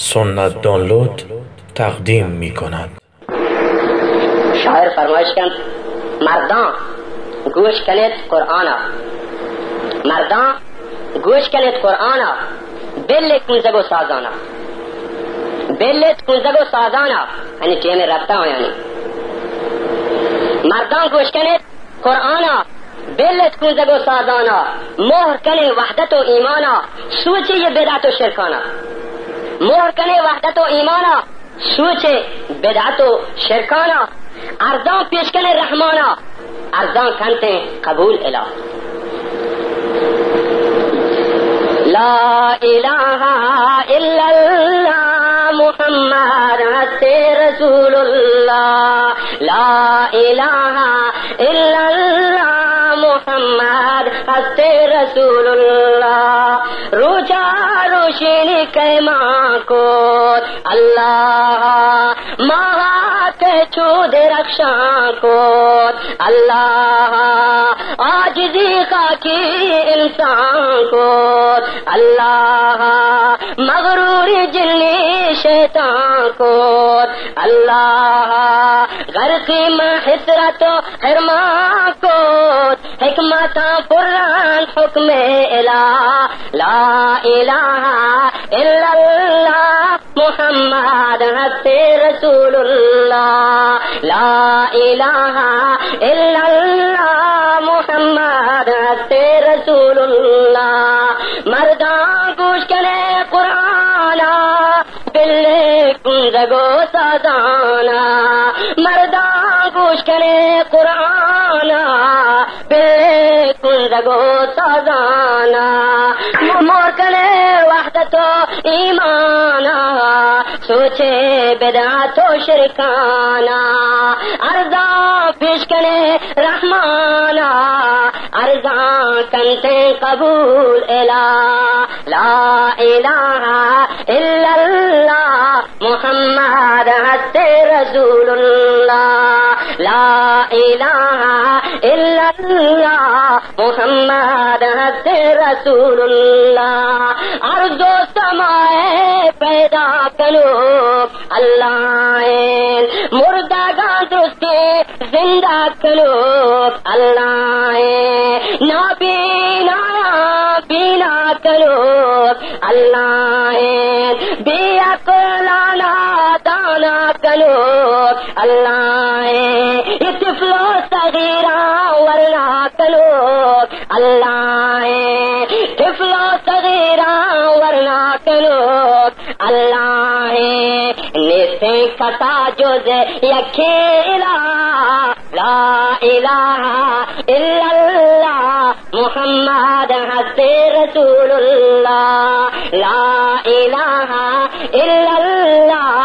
سنت دانلود تقدیم می کند. شاعر فرمایش کند مردان گوش کنید قرآن مردان گوش کنید قرآن بل کنزگ و سازانا بلت کنزگ و سازانا یعنی ٹیم رکھتا ہوں یعنی. مردان گوش کنید قرآن بلت کنزگ و سازانا مہر کنے وحدت و ایمانا سوچے یہ بدعت و شرکانا مہر کنے وحدت و ایمانا، سوچے بدعت و شرکانا ارزاں پیش کنے رحمانا ارزاں کھنتے قبول الہ۔ لا الہ الا اللہ، محمد رسول اللہ لا الہ الا اللہ، محمد رسول اللہ روچا روشنی کے ماں کو اللہ ماں چود رکشا کو اللہ آج دیکھا کی انسان کو اللہ مغرور جلی شیطان کو اللہ گھر کی محسرت حرما کو حکمت قرآن حکم الہ لا الہ الا اللہ محمد رسول اللہ لا الہ الا اللہ محمد رسول اللہ مردان گوش کرے قرآن بلے کنزگو سازانا. مردان گوش کرے قرآن بلے کنزگو سازانا. مور کرے وحدت و ایمانا، سوچے بدعت و شرکانا ارزاں پیش کرے رحمانا ارزاں کنتے قبول الہ لا الہ الا اللہ، محمد ہستے رسول اللہ، لا الہ الا اللہ محمد ہستے رسول اللہ ارض و سمائے پیدا کرو اللہ مردہ گا دوستے زندہ کرو اللہ نابینا بینا کرو اللہ بے اکلانا دانا کرو اللہ اتفلو صغیرہ، ورنہ کرو اللہ اتفلو صغیرہ، ورنہ کرو اللہ نسے کتا جو یکیلا لا الہ الا اللہ۔ محمد ہستے رسول اللہ۔ لا الہ الا اللہ۔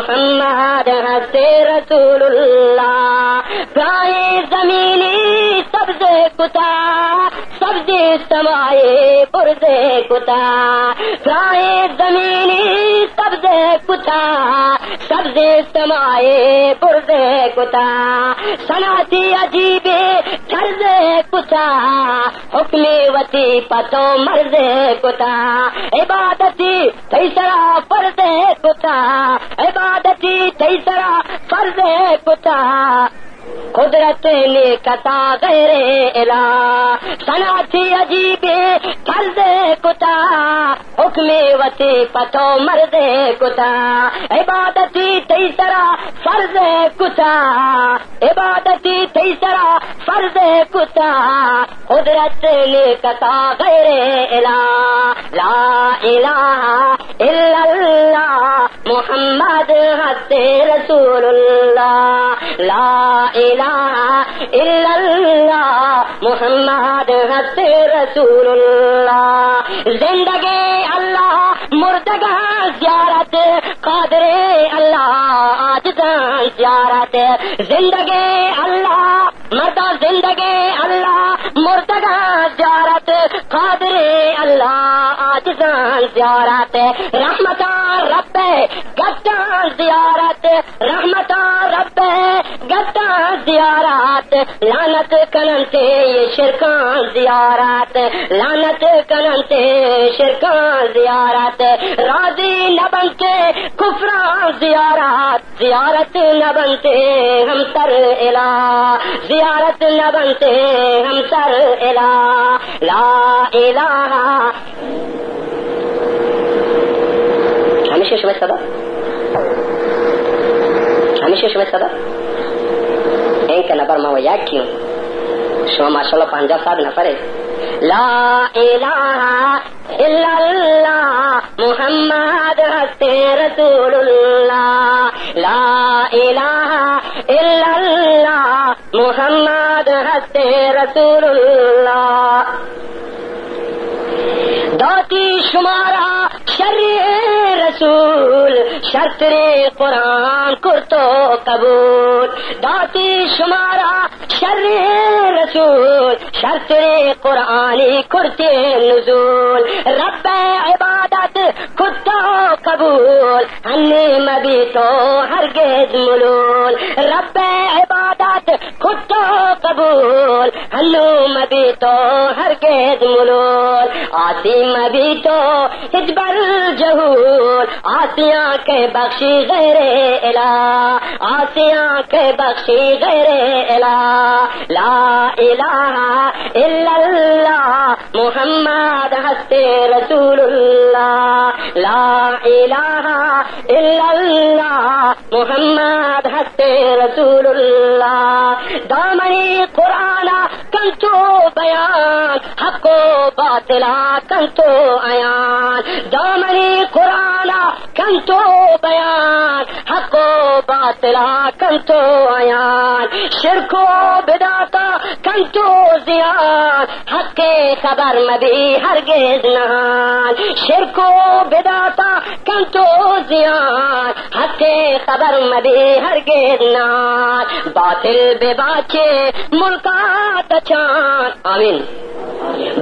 محمد ہستے رسول اللہ گائے زمینی سبز کتا، سبز سمائے پرز کتا۔ گائے زمینی سبز کتا، سبز سمائے پرز کتا۔ سناتی عجیب طرز کتا، حکم وتی پتو مرد کتا۔ عبادتی تیسرا فرض کتا۔ عبادتی تیسرا فرض کتا قدرت نے کتا غیر الہ۔ سناتی عجیب فرض کتا حکم وتی پتو مرد کتا۔ عبادتی تیسرا فرض کتا۔ عبادتی تیسرا فرض کتا۔ قدرت نے کتا غیر الہ۔ لا الہ اللہ محمد ہستے رسول اللہ لا الہ الا اللہ محمد ہستے رسول اللہ زندگی اللہ مردگا زیارت قادر اللہ آج زیارت. زندگی اللہ، مردہ زندگی اللہ مردگا زیارت قادر اللہ آج زیارت رحمتان رب گدان زیارت رحمتان رب گداں زیارات لانت کننتے یہ شرکان زیارات لانت کننتے شرکان زیارت راضی نہ بنتے کفران زیارات، زیارت نہ بنتے ہم سر الا زیارت نہ بنتے ہم سر الہ، لا الہ۔ ہمیشہ شبہ سبق 2021 enkä nabar mawa yakiyo شما ماشاءاللہ پانجا سات نفر ہے لا الہ الا اللہ محمد ہستے رسول اللہ لا الہ الا اللہ محمد ہستے رسول اللہ داتی شمارا شری رسول شرط قرآن کرتو قبول۔ داتی شمارا شر رسول، شرط قرآنی کرتے نزول۔ رب عبادت کتا قبول ہنی مبی تو ہرگز ملول۔ رب عبادت کتا قبول ہنو مبی تو ہرگز ملول۔ آتی مبی تو ہجبر جہول، آسیاں کے بخشی غیر الا آسیاں کے بخشی غیر الا لا إله إلا الله. محمد هستي رسول الله لا إله إلا الله. محمد هستي رسول الله دامني قرآن كنتو بيان. حق باطلا كنتو عيان. دامني قرآن كنتو بيان. حق باطلا كنتو أيان شركو بداتا کنتو زیان حق کے خبر مبی ہرگز نہان شرک و بداتا کنتو زیان حق کے خبر مبی ہرگز نہان باطل بے باچے ملکا تچان آمین۔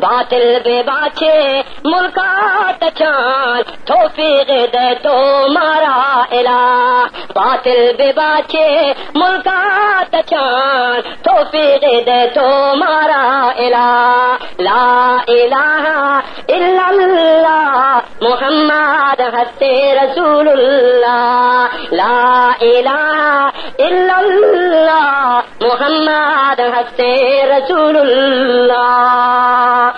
باطل بے باچے ملکا تچان توفیق دے تو مارا الہ۔ باطل بے باچے ملکا تچان توفیق دے تو مارا الہ۔ لا الہ الا اللہ، محمد ہستے رسول اللہ لا الہ الا اللہ، محمد ہستے رسول اللہ